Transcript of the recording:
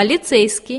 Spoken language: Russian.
полицейский.